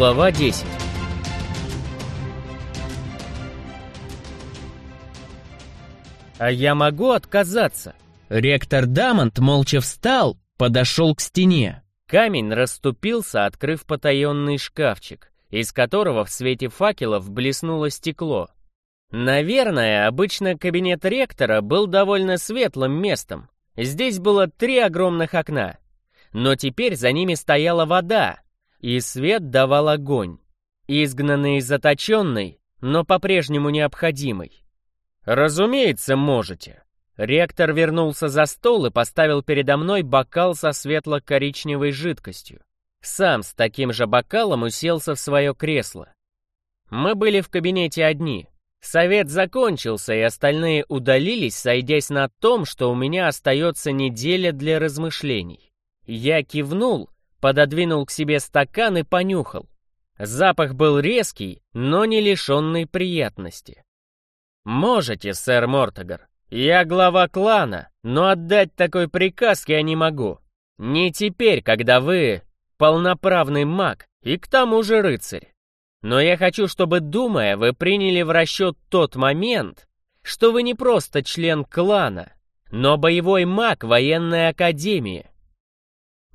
Глава 10 «А я могу отказаться?» Ректор Дамонт молча встал, подошел к стене. Камень расступился, открыв потаенный шкафчик, из которого в свете факелов блеснуло стекло. Наверное, обычно кабинет ректора был довольно светлым местом. Здесь было три огромных окна. Но теперь за ними стояла вода, и свет давал огонь, изгнанный и заточенный, но по-прежнему необходимый. «Разумеется, можете». Ректор вернулся за стол и поставил передо мной бокал со светло-коричневой жидкостью. Сам с таким же бокалом уселся в свое кресло. Мы были в кабинете одни. Совет закончился, и остальные удалились, сойдясь на том, что у меня остается неделя для размышлений. Я кивнул, пододвинул к себе стакан и понюхал. Запах был резкий, но не лишенный приятности. «Можете, сэр Мортогар. Я глава клана, но отдать такой приказ я не могу. Не теперь, когда вы полноправный маг и к тому же рыцарь. Но я хочу, чтобы, думая, вы приняли в расчет тот момент, что вы не просто член клана, но боевой маг военной академии.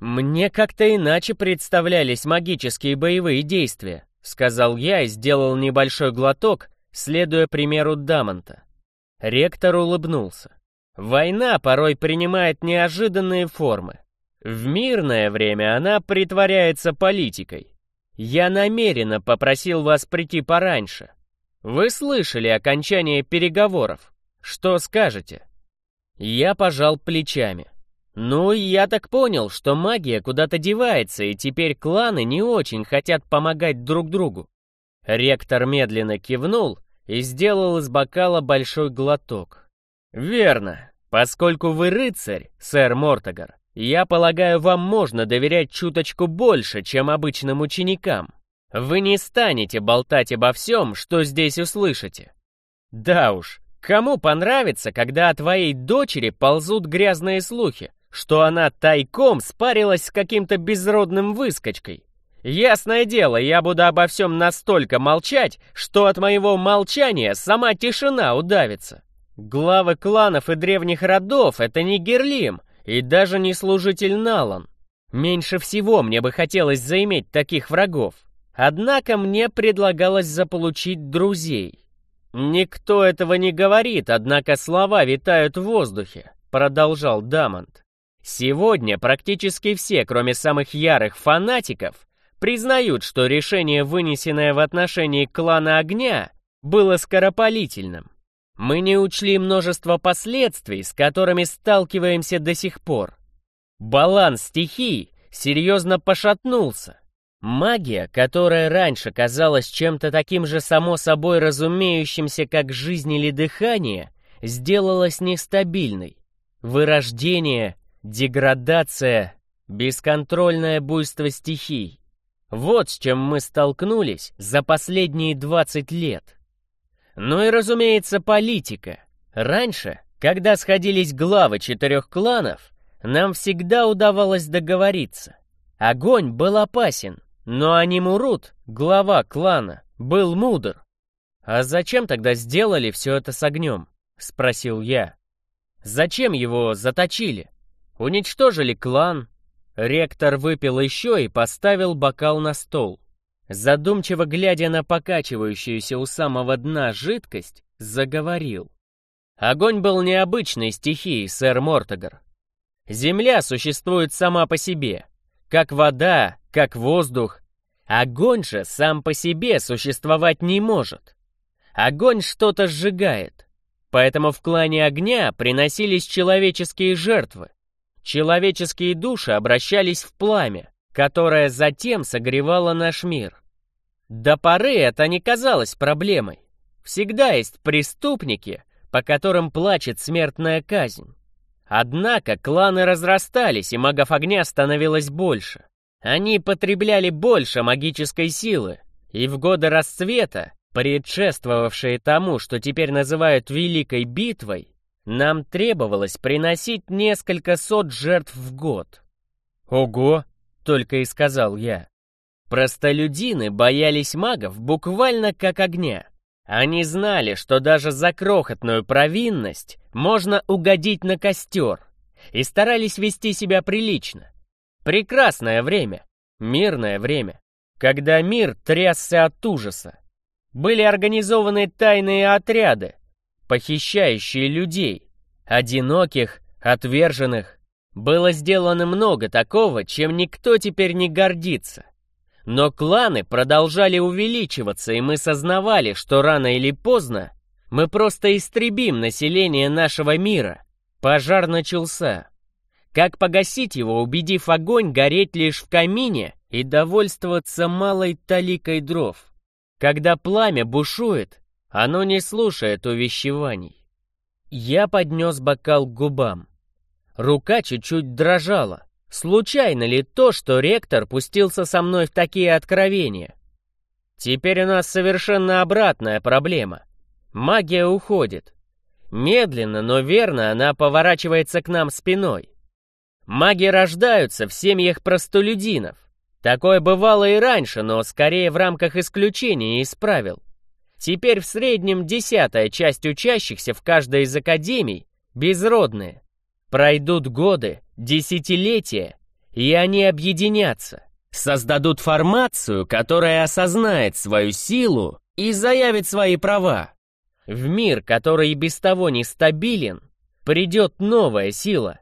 Мне как-то иначе представлялись магические боевые действия, сказал я и сделал небольшой глоток, следуя примеру Дамонта. Ректор улыбнулся. Война порой принимает неожиданные формы. В мирное время она притворяется политикой. Я намеренно попросил вас прийти пораньше. Вы слышали окончание переговоров. Что скажете? Я пожал плечами. Ну, я так понял, что магия куда-то девается, и теперь кланы не очень хотят помогать друг другу. Ректор медленно кивнул и сделал из бокала большой глоток. Верно, поскольку вы рыцарь, сэр Мортогар, я полагаю, вам можно доверять чуточку больше, чем обычным ученикам. Вы не станете болтать обо всем, что здесь услышите. Да уж, кому понравится, когда о твоей дочери ползут грязные слухи, что она тайком спарилась с каким-то безродным выскочкой? Ясное дело, я буду обо всем настолько молчать, что от моего молчания сама тишина удавится. Главы кланов и древних родов — это не Герлим, и даже не служитель Налан. Меньше всего мне бы хотелось заиметь таких врагов. Однако мне предлагалось заполучить друзей. Никто этого не говорит, однако слова витают в воздухе, продолжал Дамонт. Сегодня практически все, кроме самых ярых фанатиков, признают, что решение, вынесенное в отношении клана огня, было скоропалительным. Мы не учли множество последствий, с которыми сталкиваемся до сих пор. Баланс стихий серьезно пошатнулся. Магия, которая раньше казалась чем-то таким же само собой разумеющимся, как жизнь или дыхание, сделалась нестабильной. Вырождение, деградация, бесконтрольное буйство стихий. Вот с чем мы столкнулись за последние 20 лет. Ну и, разумеется, политика. Раньше, когда сходились главы четырех кланов, нам всегда удавалось договориться. Огонь был опасен, но Анимурут, глава клана, был мудр. «А зачем тогда сделали все это с огнем?» — спросил я. «Зачем его заточили? Уничтожили клан?» Ректор выпил еще и поставил бокал на стол. Задумчиво глядя на покачивающуюся у самого дна жидкость, заговорил. Огонь был необычной стихией, сэр Мортогар. Земля существует сама по себе, как вода, как воздух. Огонь же сам по себе существовать не может. Огонь что-то сжигает. Поэтому в клане огня приносились человеческие жертвы. Человеческие души обращались в пламя, которая затем согревала наш мир. До поры это не казалось проблемой. Всегда есть преступники, по которым плачет смертная казнь. Однако кланы разрастались, и магов огня становилось больше. Они потребляли больше магической силы, и в годы расцвета, предшествовавшие тому, что теперь называют Великой Битвой, нам требовалось приносить несколько сот жертв в год. Ого! только и сказал я. Простолюдины боялись магов буквально как огня. Они знали, что даже за крохотную провинность можно угодить на костер, и старались вести себя прилично. Прекрасное время, мирное время, когда мир трясся от ужаса. Были организованы тайные отряды, похищающие людей, одиноких, отверженных. Было сделано много такого, чем никто теперь не гордится. Но кланы продолжали увеличиваться, и мы сознавали, что рано или поздно мы просто истребим население нашего мира. Пожар начался. Как погасить его, убедив огонь гореть лишь в камине и довольствоваться малой таликой дров? Когда пламя бушует, оно не слушает увещеваний. Я поднес бокал к губам. Рука чуть-чуть дрожала. Случайно ли то, что ректор пустился со мной в такие откровения? Теперь у нас совершенно обратная проблема. Магия уходит. Медленно, но верно она поворачивается к нам спиной. Маги рождаются в семьях простолюдинов. Такое бывало и раньше, но скорее в рамках исключения из правил. Теперь в среднем десятая часть учащихся в каждой из академий безродные. Пройдут годы, десятилетия, и они объединятся, создадут формацию, которая осознает свою силу и заявит свои права. В мир, который и без того нестабилен, придет новая сила.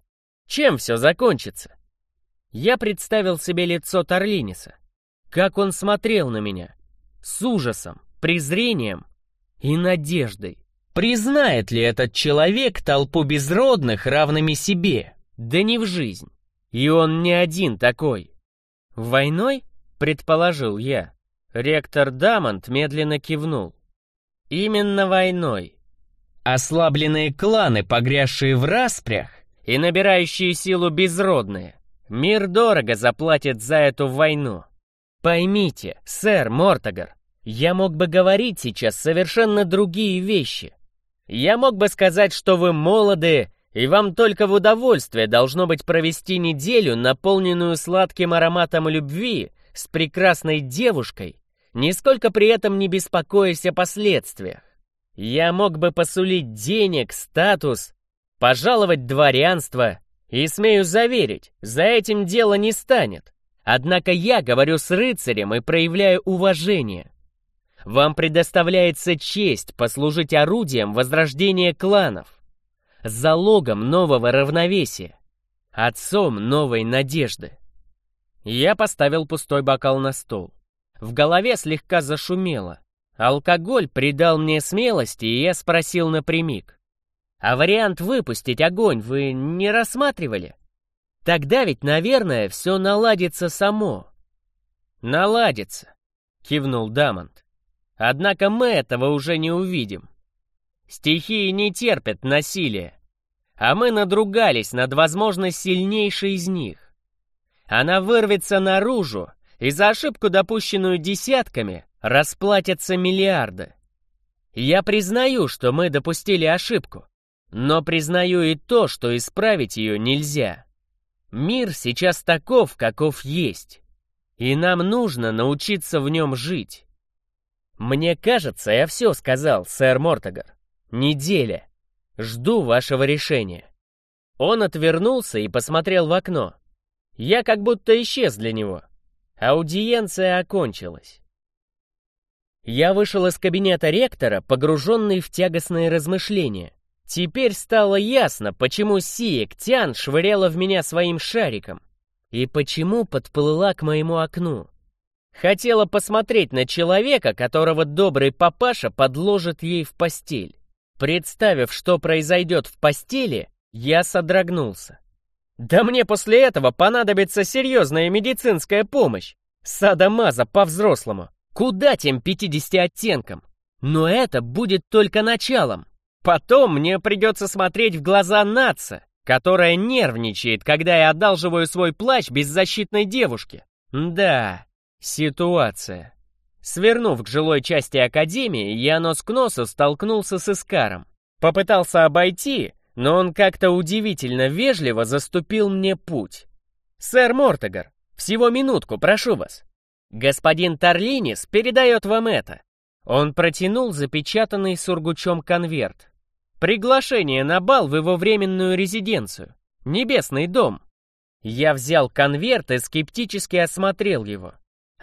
Чем все закончится? Я представил себе лицо Торлиниса, как он смотрел на меня, с ужасом, презрением и надеждой. Признает ли этот человек толпу безродных равными себе? Да не в жизнь. И он не один такой. Войной, предположил я. Ректор Дамонт медленно кивнул. Именно войной. Ослабленные кланы, погрязшие в распрях, и набирающие силу безродные. Мир дорого заплатит за эту войну. Поймите, сэр Мортогар, я мог бы говорить сейчас совершенно другие вещи. Я мог бы сказать, что вы молоды, и вам только в удовольствие должно быть провести неделю, наполненную сладким ароматом любви, с прекрасной девушкой, нисколько при этом не беспокоясь о последствиях. Я мог бы посулить денег, статус, пожаловать дворянство, и, смею заверить, за этим дело не станет. Однако я говорю с рыцарем и проявляю уважение. Вам предоставляется честь послужить орудием возрождения кланов, залогом нового равновесия, отцом новой надежды. Я поставил пустой бокал на стол. В голове слегка зашумело. Алкоголь придал мне смелости, и я спросил напрямик. «А вариант выпустить огонь вы не рассматривали? Тогда ведь, наверное, все наладится само». «Наладится», — кивнул Дамонт. Однако мы этого уже не увидим. Стихии не терпят насилия, а мы надругались над, возможно, сильнейшей из них. Она вырвется наружу, и за ошибку, допущенную десятками, расплатятся миллиарды. Я признаю, что мы допустили ошибку, но признаю и то, что исправить ее нельзя. Мир сейчас таков, каков есть, и нам нужно научиться в нем жить. «Мне кажется, я все сказал, сэр Мортогар. Неделя. Жду вашего решения». Он отвернулся и посмотрел в окно. Я как будто исчез для него. Аудиенция окончилась. Я вышел из кабинета ректора, погруженный в тягостные размышления. Теперь стало ясно, почему Сиек Тян швыряла в меня своим шариком и почему подплыла к моему окну. Хотела посмотреть на человека, которого добрый папаша подложит ей в постель. Представив, что произойдет в постели, я содрогнулся. Да мне после этого понадобится серьезная медицинская помощь. Садомаза по-взрослому. Куда тем 50 оттенкам? Но это будет только началом. Потом мне придется смотреть в глаза наца, которая нервничает, когда я одалживаю свой плащ беззащитной девушке. Да, Ситуация. Свернув к жилой части Академии, я нос к носу столкнулся с Искаром. Попытался обойти, но он как-то удивительно вежливо заступил мне путь. «Сэр Мортогар, всего минутку, прошу вас». Господин Тарлинис передает вам это. Он протянул запечатанный сургучом конверт. Приглашение на бал в его временную резиденцию. Небесный дом. Я взял конверт и скептически осмотрел его.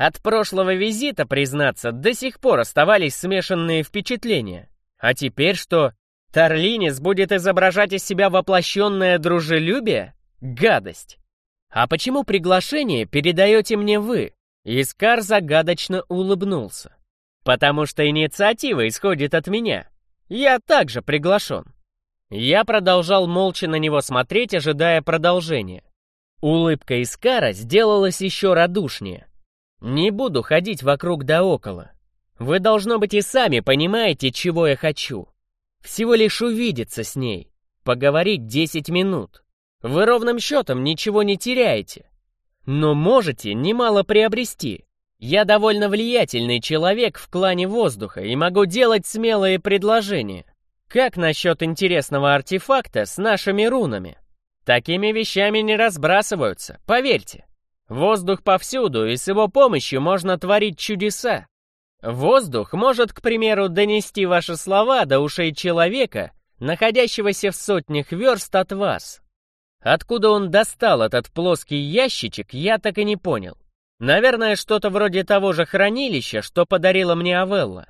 От прошлого визита, признаться, до сих пор оставались смешанные впечатления. А теперь что? Тарлинис будет изображать из себя воплощенное дружелюбие? Гадость! А почему приглашение передаете мне вы? Искар загадочно улыбнулся. Потому что инициатива исходит от меня. Я также приглашен. Я продолжал молча на него смотреть, ожидая продолжения. Улыбка Искара сделалась еще радушнее. Не буду ходить вокруг да около. Вы, должно быть, и сами понимаете, чего я хочу. Всего лишь увидеться с ней, поговорить 10 минут. Вы ровным счетом ничего не теряете. Но можете немало приобрести. Я довольно влиятельный человек в клане воздуха и могу делать смелые предложения. Как насчет интересного артефакта с нашими рунами? Такими вещами не разбрасываются, поверьте. Воздух повсюду, и с его помощью можно творить чудеса. Воздух может, к примеру, донести ваши слова до ушей человека, находящегося в сотнях верст от вас. Откуда он достал этот плоский ящичек, я так и не понял. Наверное, что-то вроде того же хранилища, что подарила мне Авелла.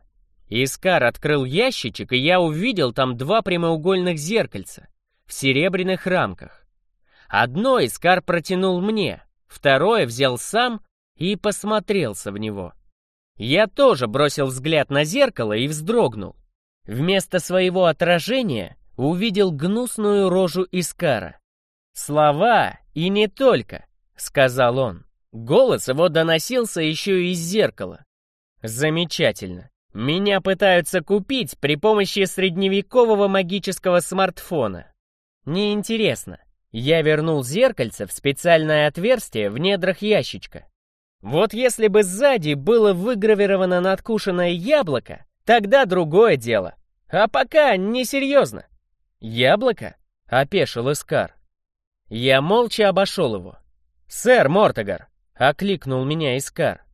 Искар открыл ящичек, и я увидел там два прямоугольных зеркальца в серебряных рамках. Одно Искар протянул мне, второе взял сам и посмотрелся в него. Я тоже бросил взгляд на зеркало и вздрогнул. Вместо своего отражения увидел гнусную рожу Искара. «Слова и не только», — сказал он. Голос его доносился еще и из зеркала. Замечательно. Меня пытаются купить при помощи средневекового магического смартфона. Неинтересно. Я вернул зеркальце в специальное отверстие в недрах ящичка. Вот если бы сзади было выгравировано надкушенное яблоко, тогда другое дело. А пока несерьезно. Яблоко? Опешил Искар. Я молча обошел его. «Сэр Мортогар, Окликнул меня Искар.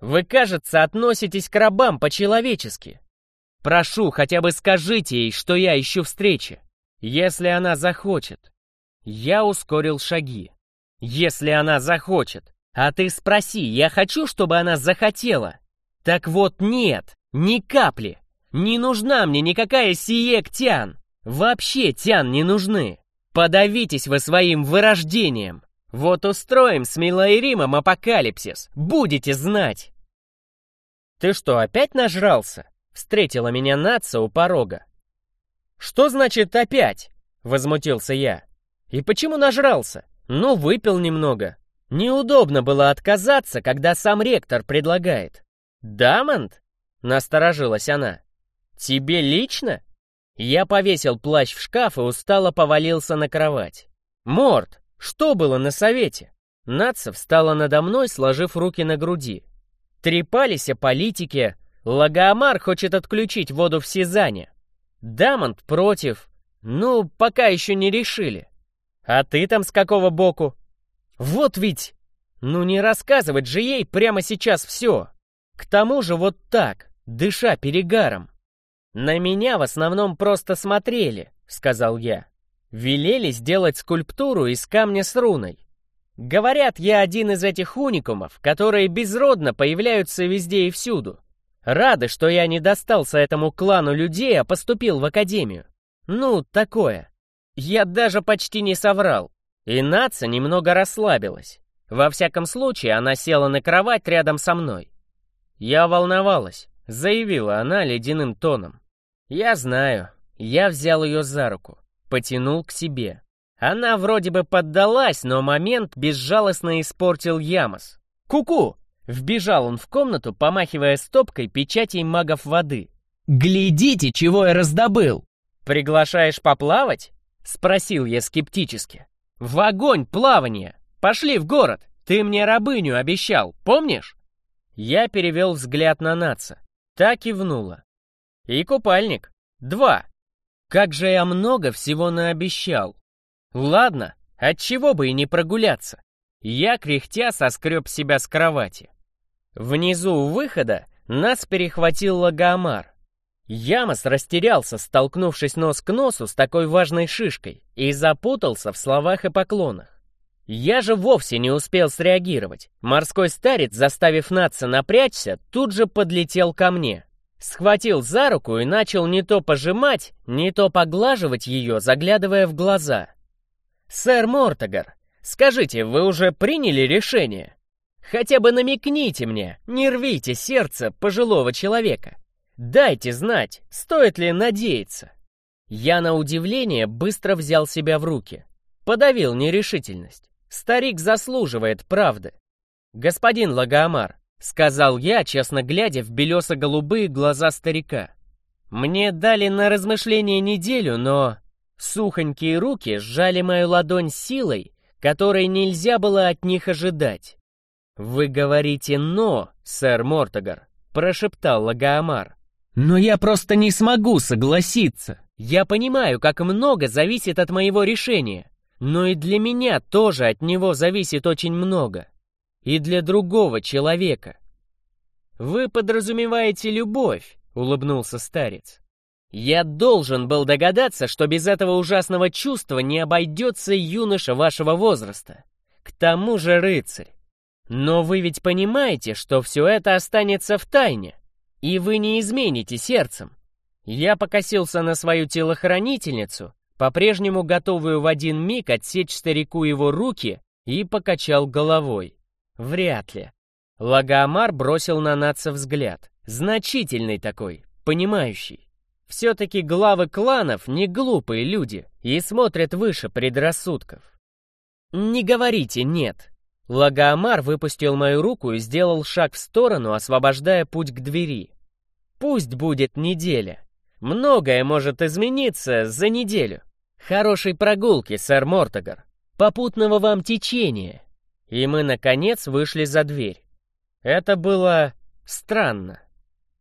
«Вы, кажется, относитесь к рабам по-человечески. Прошу, хотя бы скажите ей, что я ищу встречи, если она захочет». Я ускорил шаги. «Если она захочет. А ты спроси, я хочу, чтобы она захотела». «Так вот нет, ни капли. Не нужна мне никакая сиек Тян. Вообще Тян не нужны. Подавитесь вы своим вырождением. Вот устроим с Милой Римом апокалипсис, будете знать!» «Ты что, опять нажрался?» — встретила меня Натса у порога. «Что значит «опять»?» — возмутился я. «И почему нажрался? Ну, выпил немного. Неудобно было отказаться, когда сам ректор предлагает». «Дамонт?» — насторожилась она. «Тебе лично?» Я повесил плащ в шкаф и устало повалился на кровать. «Морд, что было на совете? Нация встала надо мной, сложив руки на груди. Трепались о политике. Лагомар хочет отключить воду в Сезане. Дамонт против. Ну, пока еще не решили. А ты там с какого боку? Вот ведь... Ну не рассказывать же ей прямо сейчас все. К тому же вот так, дыша перегаром. На меня в основном просто смотрели, сказал я. Велели сделать скульптуру из камня с руной. Говорят, я один из этих уникумов, которые безродно появляются везде и всюду. Рады, что я не достался этому клану людей, а поступил в академию. Ну, такое. Я даже почти не соврал. И Наца немного расслабилась. Во всяком случае, она села на кровать рядом со мной. Я волновалась, заявила она ледяным тоном. Я знаю. Я взял ее за руку потянул к себе. Она вроде бы поддалась, но момент безжалостно испортил Ямос. «Ку-ку!» — вбежал он в комнату, помахивая стопкой печатей магов воды. «Глядите, чего я раздобыл!» «Приглашаешь поплавать?» — спросил я скептически. «В огонь плавание! Пошли в город! Ты мне рабыню обещал, помнишь?» Я перевел взгляд на Наца. Так кивнула. «И купальник. Два. Как же я много всего наобещал. Ладно, отчего бы и не прогуляться. Я, кряхтя, соскреб себя с кровати. Внизу у выхода нас перехватил Лагомар. Ямос растерялся, столкнувшись нос к носу с такой важной шишкой, и запутался в словах и поклонах. Я же вовсе не успел среагировать. Морской старец, заставив Натса напрячься, тут же подлетел ко мне. Схватил за руку и начал не то пожимать, не то поглаживать ее, заглядывая в глаза. «Сэр Мортогар, скажите, вы уже приняли решение? Хотя бы намекните мне, не рвите сердце пожилого человека. Дайте знать, стоит ли надеяться». Я на удивление быстро взял себя в руки. Подавил нерешительность. Старик заслуживает правды. «Господин Лагоамар», — сказал я, честно глядя в белесо-голубые глаза старика. «Мне дали на размышление неделю, но...» Сухонькие руки сжали мою ладонь силой, которой нельзя было от них ожидать. «Вы говорите «но», сэр Мортогар», — прошептал Лагоамар. «Но я просто не смогу согласиться. Я понимаю, как много зависит от моего решения. Но и для меня тоже от него зависит очень много. И для другого человека. «Вы подразумеваете любовь», — улыбнулся старец. «Я должен был догадаться, что без этого ужасного чувства не обойдется юноша вашего возраста. К тому же рыцарь. Но вы ведь понимаете, что все это останется в тайне, и вы не измените сердцем. Я покосился на свою телохранительницу, по-прежнему готовую в один миг отсечь старику его руки, и покачал головой. Вряд ли. Лагоамар бросил на Натса взгляд. Значительный такой, понимающий. Все-таки главы кланов не глупые люди и смотрят выше предрассудков. «Не говорите «нет». Лагоамар выпустил мою руку и сделал шаг в сторону, освобождая путь к двери. «Пусть будет неделя. Многое может измениться за неделю. Хорошей прогулки, сэр Мортогар. Попутного вам течения. И мы, наконец, вышли за дверь. Это было странно.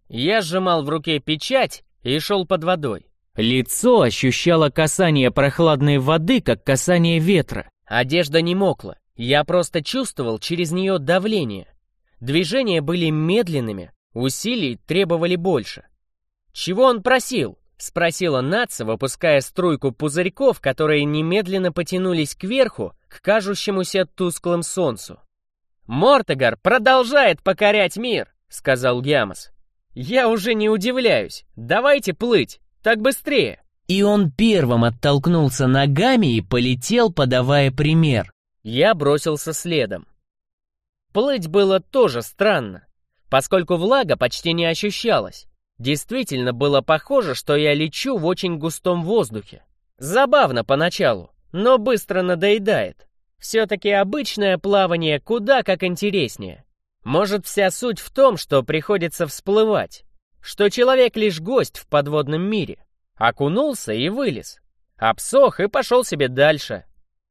Я сжимал в руке печать и шел под водой. Лицо ощущало касание прохладной воды, как касание ветра. Одежда не мокла. Я просто чувствовал через нее давление. Движения были медленными, усилий требовали больше. Чего он просил? — спросила Натса, выпуская струйку пузырьков, которые немедленно потянулись кверху, к кажущемуся тусклым солнцу. «Мортогар продолжает покорять мир!» — сказал Ямос. «Я уже не удивляюсь. Давайте плыть. Так быстрее!» И он первым оттолкнулся ногами и полетел, подавая пример. Я бросился следом. Плыть было тоже странно, поскольку влага почти не ощущалась. Действительно было похоже, что я лечу в очень густом воздухе. Забавно поначалу, но быстро надоедает. Все-таки обычное плавание куда как интереснее. Может, вся суть в том, что приходится всплывать, что человек лишь гость в подводном мире. Окунулся и вылез. Обсох и пошел себе дальше.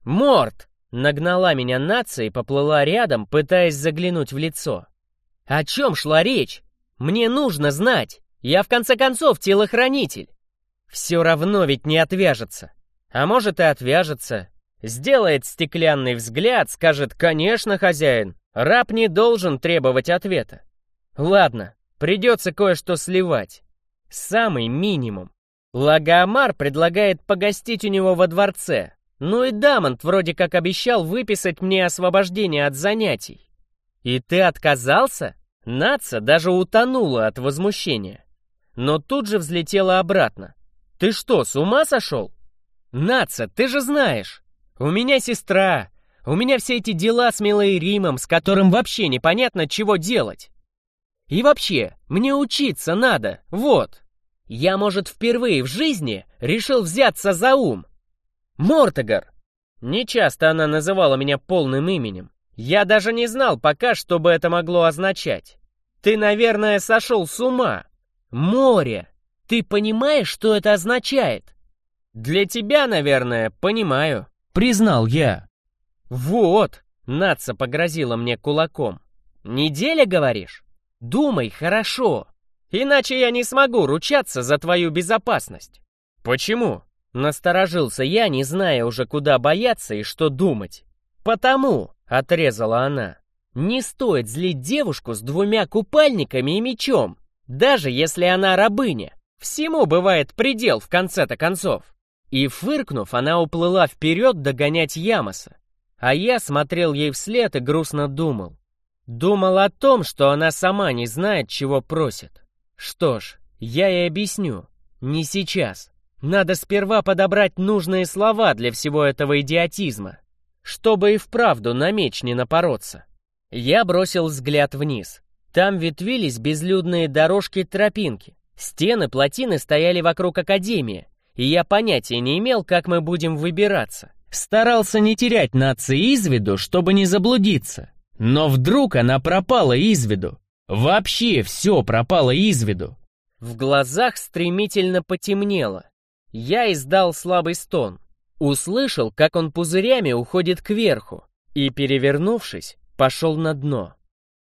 Морт! Нагнала меня нация и поплыла рядом, пытаясь заглянуть в лицо. О чем шла речь? Мне нужно знать. Я в конце концов телохранитель. Все равно ведь не отвяжется. А может и отвяжется. Сделает стеклянный взгляд, скажет «Конечно, хозяин, раб не должен требовать ответа». Ладно, придется кое-что сливать. Самый минимум. Лагоамар предлагает погостить у него во дворце. Ну и Дамонт вроде как обещал выписать мне освобождение от занятий. И ты отказался? Наца даже утонула от возмущения но тут же взлетела обратно. «Ты что, с ума сошел?» «Наца, ты же знаешь! У меня сестра, у меня все эти дела с Милой Римом, с которым вообще непонятно, чего делать. И вообще, мне учиться надо, вот. Я, может, впервые в жизни решил взяться за ум. Мортогар!» Нечасто она называла меня полным именем. Я даже не знал пока, что бы это могло означать. «Ты, наверное, сошел с ума!» Море! Ты понимаешь, что это означает? Для тебя, наверное, понимаю, признал я. Вот, Наца погрозила мне кулаком. Неделя, говоришь? Думай хорошо, иначе я не смогу ручаться за твою безопасность. Почему? Насторожился я, не зная уже, куда бояться и что думать. «Потому», — отрезала она, Не стоит злить девушку с двумя купальниками и мечом, даже если она рабыня. Всему бывает предел в конце-то концов. И фыркнув, она уплыла вперед догонять Ямоса. А я смотрел ей вслед и грустно думал. Думал о том, что она сама не знает, чего просит. Что ж, я ей объясню. Не сейчас. Надо сперва подобрать нужные слова для всего этого идиотизма, чтобы и вправду на меч не напороться. Я бросил взгляд вниз. Там ветвились безлюдные дорожки-тропинки. Стены плотины стояли вокруг Академии, и я понятия не имел, как мы будем выбираться. Старался не терять нации из виду, чтобы не заблудиться. Но вдруг она пропала из виду. Вообще все пропало из виду. В глазах стремительно потемнело. Я издал слабый стон. Услышал, как он пузырями уходит кверху, и, перевернувшись, пошел на дно.